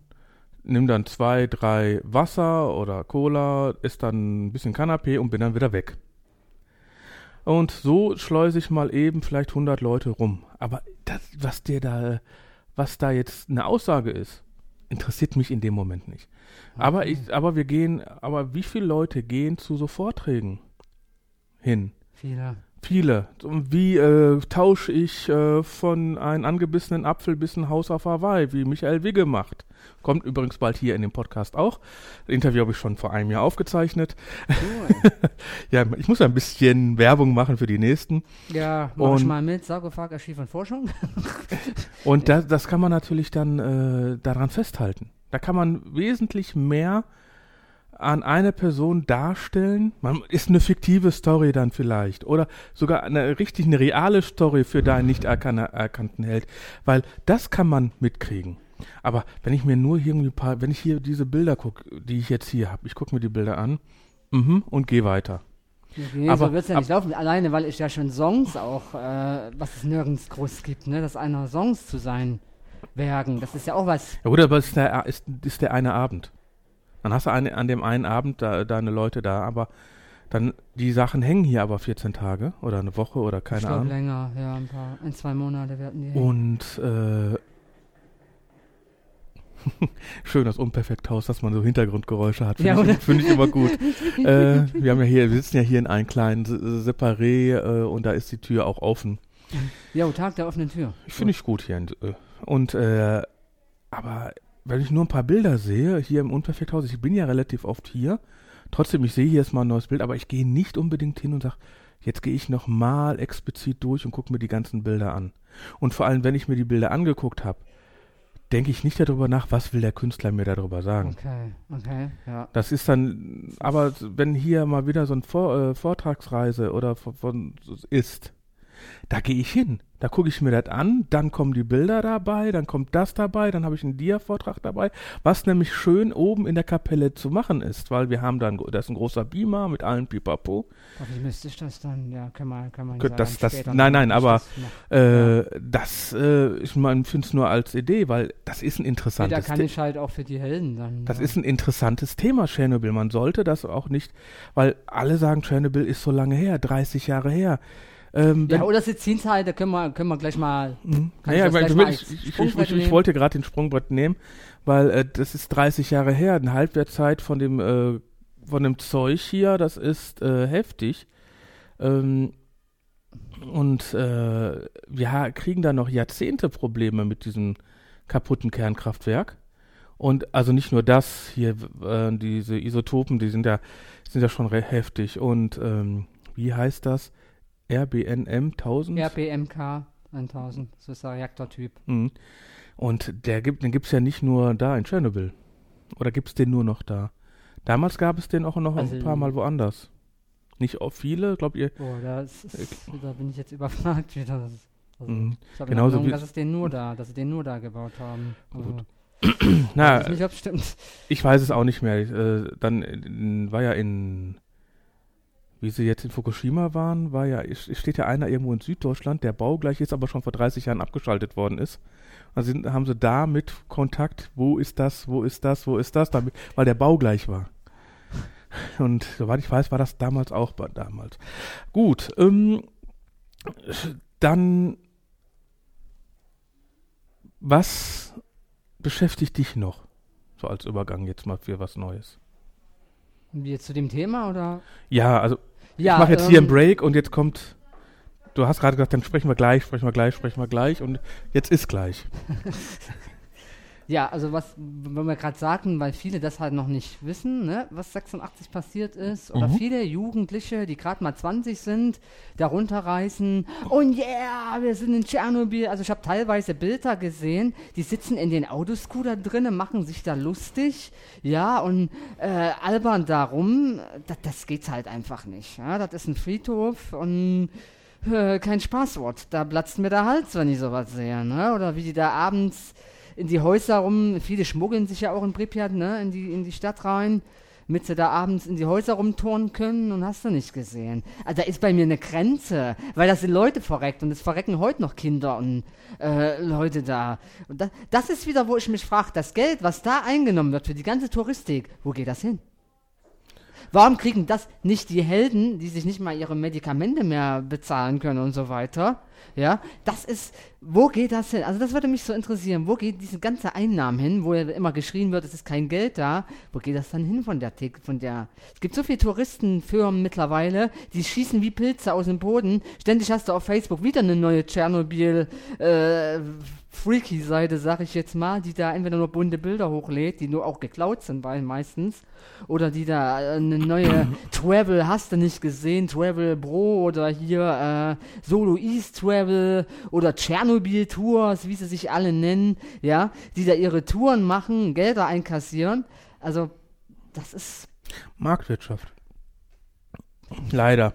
nimm dann zwei, drei Wasser oder Cola, esse dann ein bisschen Kanapé und bin dann wieder weg. Und so schleuse ich mal eben vielleicht 100 Leute rum. Aber das, was der da, was da jetzt eine Aussage ist, interessiert mich in dem Moment nicht. Aber ich, aber wir gehen, aber wie viele Leute gehen zu so Vorträgen hin? Viele. Viele. Wie äh, tausche ich äh, von einem angebissenen Apfel bis ein Haus auf Hawaii, wie Michael Wigge macht. Kommt übrigens bald hier in dem Podcast auch. Das Interview habe ich schon vor einem Jahr aufgezeichnet. Cool. <laughs> Ja, ich muss ein bisschen Werbung machen für die nächsten. ja, mach ich Und- mal mit. Sarkophag Archiv <laughs> und Forschung. Und das, das kann man natürlich dann äh, daran festhalten. Da kann man wesentlich mehr an eine Person darstellen. Man ist eine fiktive Story dann vielleicht oder sogar eine richtig eine reale Story für deinen nicht erkan erkannten Held, weil das kann man mitkriegen. Aber wenn ich mir nur irgendwie ein paar, wenn ich hier diese Bilder gucke, die ich jetzt hier habe, ich gucke mir die Bilder an mhm, und gehe weiter. Nee, Aber- so wird es ja nicht laufen. Alleine, weil ich ja schon Songs auch, äh, was es nirgends groß gibt, ne? Das einer Songs zu sein, Werken. Das ist ja auch was. Ja gut, aber ist der, ist, ist der eine Abend. Dann hast du eine, an dem einen Abend da, deine Leute da, aber dann, die Sachen hängen hier aber 14 Tage oder eine Woche oder ich keine glaube Ahnung. länger, ja, ein paar, ein, zwei Monate werden die. Und äh, <laughs> schön das Unperfekthaus, dass man so Hintergrundgeräusche hat. Ja, Finde oder? ich, find ich immer gut. <laughs> äh, wir haben ja hier, wir sitzen ja hier in einem kleinen Se- Separé äh, und da ist die Tür auch offen. Jo, Tag der offenen Tür. Finde ich gut hier. äh, Und, äh, aber wenn ich nur ein paar Bilder sehe, hier im Unperfekthaus, ich bin ja relativ oft hier, trotzdem, ich sehe hier jetzt mal ein neues Bild, aber ich gehe nicht unbedingt hin und sage, jetzt gehe ich nochmal explizit durch und gucke mir die ganzen Bilder an. Und vor allem, wenn ich mir die Bilder angeguckt habe, denke ich nicht darüber nach, was will der Künstler mir darüber sagen. Okay, okay, ja. Das ist dann, aber wenn hier mal wieder so ein Vor, äh, Vortragsreise oder von, von ist, da gehe ich hin. Da gucke ich mir das an, dann kommen die Bilder dabei, dann kommt das dabei, dann habe ich einen Dia-Vortrag dabei, was nämlich schön oben in der Kapelle zu machen ist, weil wir haben dann, da ist ein großer Beamer mit allen Pipapo. Ich das dann? Ja, kann man, kann man sagen, das- das- nein, nein, aber, das. Äh, Das, äh, ich meine, finde es nur als Idee, weil das ist ein Nee, da interessantes kann ich halt auch für die Helden dann. Das ja. ist ein interessantes Thema, Tschernobyl. Man sollte das auch nicht, weil alle sagen, Tschernobyl ist so lange her, 30 Jahre her. Ähm, Ja, oder Sitzdienstheit, da können wir, können wir gleich mal. Mhm. Naja, ich gleich ich, mal ich, ich, ich, wollte gerade den Sprungbrett nehmen, weil äh, das ist 30 Jahre her, eine Halbwertszeit von dem äh, von dem Zeug hier, das ist äh, heftig. Ähm, und äh, wir kriegen da noch Jahrzehnte Probleme mit diesem kaputten Kernkraftwerk. Und also nicht nur das, hier äh, diese Isotopen, die sind ja, sind ja schon heftig. Und ähm, wie heißt das? RBNM 1000? RBMK 1000, das ist der Reaktortyp. Mhm. Und der gibt, den gibt es ja nicht nur da in Tschernobyl. Oder gibt es den nur noch da? Damals gab es den auch noch Also- ein paar Mal woanders. Nicht auch viele, glaubt ihr? Oh, das ist, da bin ich jetzt überfragt <laughs> wieder. Das ist- Also, Mhm. Ich habe Genauso dass es den nur da, dass sie den nur da gebaut haben. Also, <clears throat> Gut. ich Na, weiß nicht, ich weiß es auch nicht mehr. Äh, dann äh, war ja in, wie sie jetzt in Fukushima waren, war ja, es steht ja einer irgendwo in Süddeutschland, der baugleich ist, aber schon vor 30 Jahren abgeschaltet worden ist. Also haben sie da mit Kontakt, wo ist das, wo ist das, wo ist das, damit, weil der baugleich war. Und soweit ich weiß, war das damals auch damals. Gut, ähm, dann was beschäftigt dich noch? So als Übergang jetzt mal für was Neues. Jetzt zu dem Thema oder? Ja, also Ja, ich mache jetzt hier einen ähm, Break und jetzt kommt. Du hast gerade gesagt, dann sprechen wir gleich, sprechen wir gleich, sprechen wir gleich und jetzt ist gleich. <laughs> Ja, also was, wenn wir gerade sagten, weil viele das halt noch nicht wissen, ne, was 86 passiert ist, oder Mhm. viele Jugendliche, die gerade mal 20 sind, da runterreißen und yeah, wir sind in Tschernobyl. Also ich habe teilweise Bilder gesehen, die sitzen in den Autoscooter drinnen, machen sich da lustig, ja, und äh, albern darum. Das, das geht halt einfach nicht. Ja? Das ist ein Friedhof und äh, kein Spaßwort. Da platzt mir der Hals, wenn ich sowas sehe, ne? Oder wie die da abends in die Häuser rum, viele schmuggeln sich ja auch in Pripyat, ne, in die, in die Stadt rein, damit sie da abends in die Häuser rumturnen können und hast du nicht gesehen. Also da ist bei mir eine Grenze, weil da sind Leute verreckt und es verrecken heute noch Kinder und äh, Leute da. Und das, das ist wieder, wo ich mich frage, das Geld, was da eingenommen wird für die ganze Touristik, wo geht das hin? Warum kriegen das nicht die Helden, die sich nicht mal ihre Medikamente mehr bezahlen können und so weiter? Ja, das ist, wo geht das hin? Also das würde mich so interessieren. Wo geht diese ganze Einnahmen hin, wo ja immer geschrien wird, es ist kein Geld da? Wo geht das dann hin von der Tick, von der? Es gibt so viele Touristenfirmen mittlerweile, die schießen wie Pilze aus dem Boden. Ständig hast du auf Facebook wieder eine neue Tschernobyl äh, Freaky-Seite, sag ich jetzt mal, die da entweder nur bunte Bilder hochlädt, die nur auch geklaut sind, weil meistens, oder die da äh, eine neue Travel, hast du nicht gesehen, Travel Bro oder hier äh, Solo East Travel oder Tschernobyl Tours, wie sie sich alle nennen, ja, die da ihre Touren machen, Gelder einkassieren. Also, das ist, Marktwirtschaft. Leider.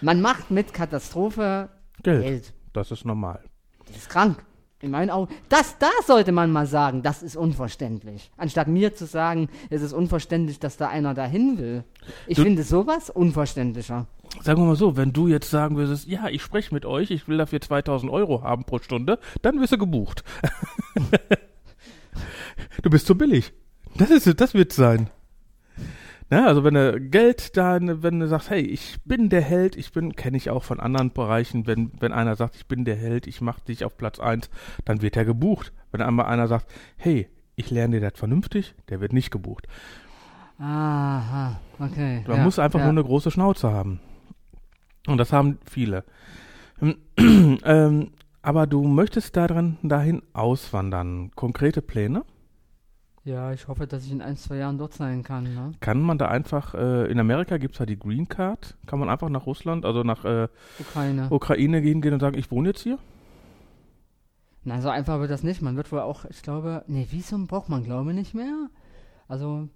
man macht mit Katastrophe Geld. Geld. Das ist normal. Das ist krank. In meinen Augen. Das, da sollte man mal sagen, das ist unverständlich. Anstatt mir zu sagen, es ist unverständlich, dass da einer dahin will. Ich Du- finde sowas unverständlicher. Sagen wir mal so, wenn du jetzt sagen würdest, ja, ich spreche mit euch, ich will dafür 2000 Euro haben pro Stunde, dann wirst du gebucht. <laughs> du bist zu billig. Das ist, das wird sein. Na, also wenn du Geld da, wenn du sagst, hey, ich bin der Held, ich bin, kenne ich auch von anderen Bereichen, wenn, wenn einer sagt, ich bin der Held, ich mach dich auf Platz eins, dann wird er gebucht. Wenn einmal einer sagt, hey, ich lerne dir das vernünftig, der wird nicht gebucht. Aha, okay. Man ja, muss einfach ja. nur eine große Schnauze haben. Und das haben viele. ähm, aber du möchtest daran, dahin auswandern. Konkrete Pläne? Ja, ich hoffe, dass ich in ein, zwei Jahren dort sein kann. Ne? Kann man da einfach, äh, in Amerika gibt es ja die Green Card, kann man einfach nach Russland, also nach äh, Ukraine. Ukraine gehen, gehen und sagen, ich wohne jetzt hier? Nein, so einfach wird das nicht. Man wird wohl auch, ich glaube, nee, Visum braucht man, glaube ich, nicht mehr. Also,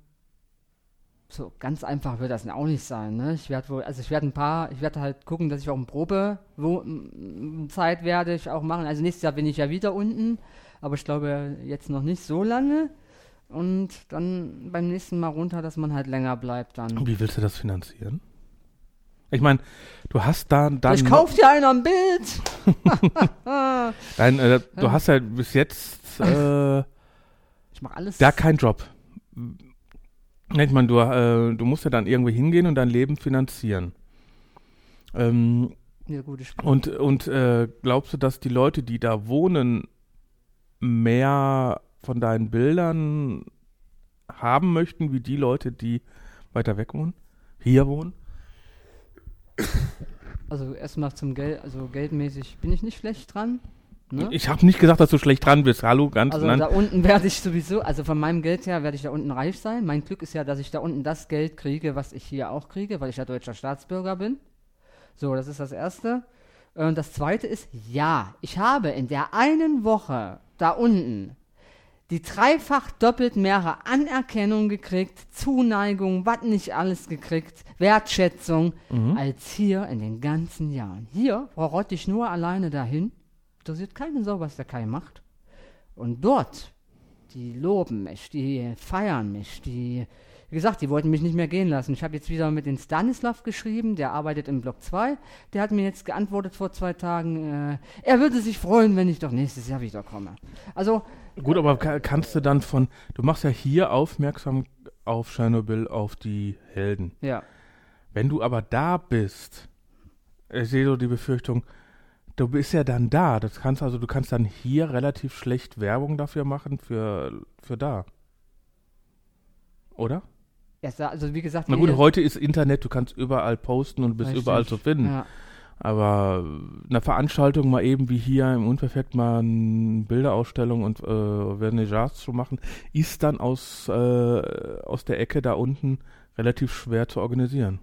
so ganz einfach wird das auch nicht sein. Ne? Ich werde wohl, also ich werde ein paar, ich werde halt gucken, dass ich auch eine Probe wo, Zeit werde ich auch machen. Also nächstes Jahr bin ich ja wieder unten, aber ich glaube jetzt noch nicht so lange. Und dann beim nächsten Mal runter, dass man halt länger bleibt dann. Und wie willst du das finanzieren? Ich meine, du hast da dann. Ich kauf dir einer ein Bild. <laughs> Dein, äh, du hast ja bis jetzt <laughs> äh, ich mach alles. da keinen Job. Ich meine, du, äh, du musst ja dann irgendwo hingehen und dein Leben finanzieren. Ähm, ja, gute Sprache. und und äh, glaubst du, dass die Leute, die da wohnen, mehr von deinen Bildern haben möchten, wie die Leute, die weiter weg wohnen? Hier wohnen? Also erstmal zum Geld, also geldmäßig bin ich nicht schlecht dran. Ne? Ich habe nicht gesagt, dass du schlecht dran bist. Hallo, ganz Also nein. da unten werde ich sowieso, also von meinem Geld her werde ich da unten reich sein. Mein Glück ist ja, dass ich da unten das Geld kriege, was ich hier auch kriege, weil ich ja deutscher Staatsbürger bin. So, das ist das Erste. Und das Zweite ist, ja, ich habe in der einen Woche da unten die dreifach doppelt mehrere Anerkennung gekriegt, Zuneigung, was nicht alles gekriegt, Wertschätzung, Mhm. als hier in den ganzen Jahren. Hier rotte ich nur alleine dahin, interessiert keine Sau, was der Kai macht. Und dort, die loben mich, die feiern mich, die, wie gesagt, die wollten mich nicht mehr gehen lassen. Ich habe jetzt wieder mit den Stanislav geschrieben, der arbeitet im Block 2. Der hat mir jetzt geantwortet vor zwei Tagen, äh, er würde sich freuen, wenn ich doch nächstes Jahr wiederkomme. Also, Gut, aber ka- kannst du dann von, du machst ja hier aufmerksam auf Tschernobyl, auf die Helden. ja. Wenn du aber da bist, ich sehe so die Befürchtung, du bist ja dann da. Das kannst also, du kannst dann hier relativ schlecht Werbung dafür machen für, für da. Oder? Ja, also wie gesagt, Na gut, heute ist Internet, du kannst überall posten und bist überall zu finden. Ja. Aber eine Veranstaltung mal eben wie hier im Unperfekt mal eine Bilderausstellung und äh, Vernissage zu machen, ist dann aus, äh, aus der Ecke da unten relativ schwer zu organisieren.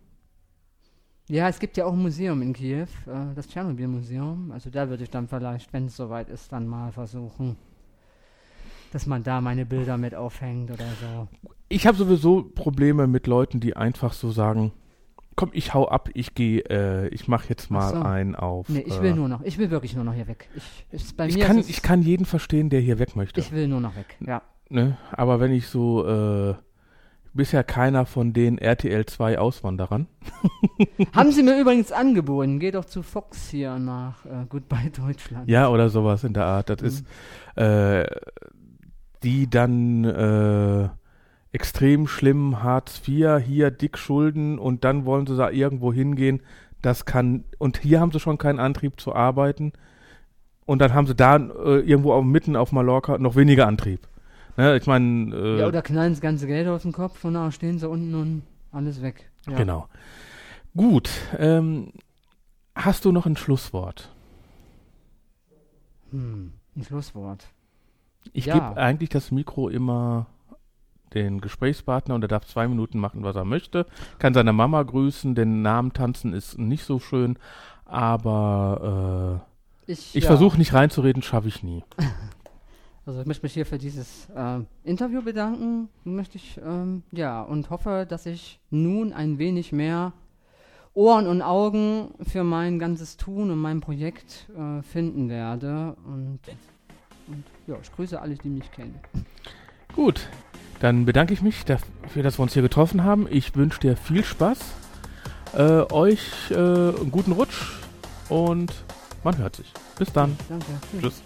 Ja, es gibt ja auch ein Museum in Kiew, äh, das Tschernobyl-Museum. Also da würde ich dann vielleicht, wenn es soweit ist, dann mal versuchen, dass man da meine Bilder mit aufhängt oder so. Ich habe sowieso Probleme mit Leuten, die einfach so sagen, komm, ich hau ab, ich gehe, äh, ich mache jetzt mal so. ein auf. Nee, ich äh, will nur noch, ich will wirklich nur noch hier weg. Ich, ist bei ich mir kann, ich kann jeden verstehen, der hier weg möchte. ich will nur noch weg, ja. ne? Aber wenn ich so, äh, bisher keiner von den RTL 2 Auswanderern. <laughs> Haben sie mir übrigens angeboten, geh doch zu Fox hier nach äh, Goodbye Deutschland. Ja, oder sowas in der Art. Das Mhm. ist, äh, die dann äh, extrem schlimm Hartz IV, hier dick Schulden und dann wollen sie da irgendwo hingehen. Das kann, und hier haben sie schon keinen Antrieb zu arbeiten. Und dann haben sie da äh, irgendwo auf, mitten auf Mallorca noch weniger Antrieb. Ne, ich meine, äh, Ja, oder knallen das ganze Geld aus dem Kopf und dann stehen sie unten und alles weg. Ja. genau. Gut, ähm, hast du noch ein Schlusswort? Hm, ein Schlusswort. Ich Ja. gebe eigentlich das Mikro immer den Gesprächspartner und er darf zwei Minuten machen, was er möchte. Kann seine Mama grüßen, den Namen tanzen ist nicht so schön, aber äh, Ich, ich ja. versuche nicht reinzureden, schaffe ich nie. <laughs> Also ich möchte mich hier für dieses äh, Interview bedanken, möchte ich, ähm, ja, und hoffe, dass ich nun ein wenig mehr Ohren und Augen für mein ganzes Tun und mein Projekt äh, finden werde. Und, und ja, ich grüße alle, die mich kennen. Gut, dann bedanke ich mich dafür, dass wir uns hier getroffen haben. Ich wünsche dir viel Spaß, äh, euch äh, einen guten Rutsch und man hört sich. Bis dann. Danke. Tschüss.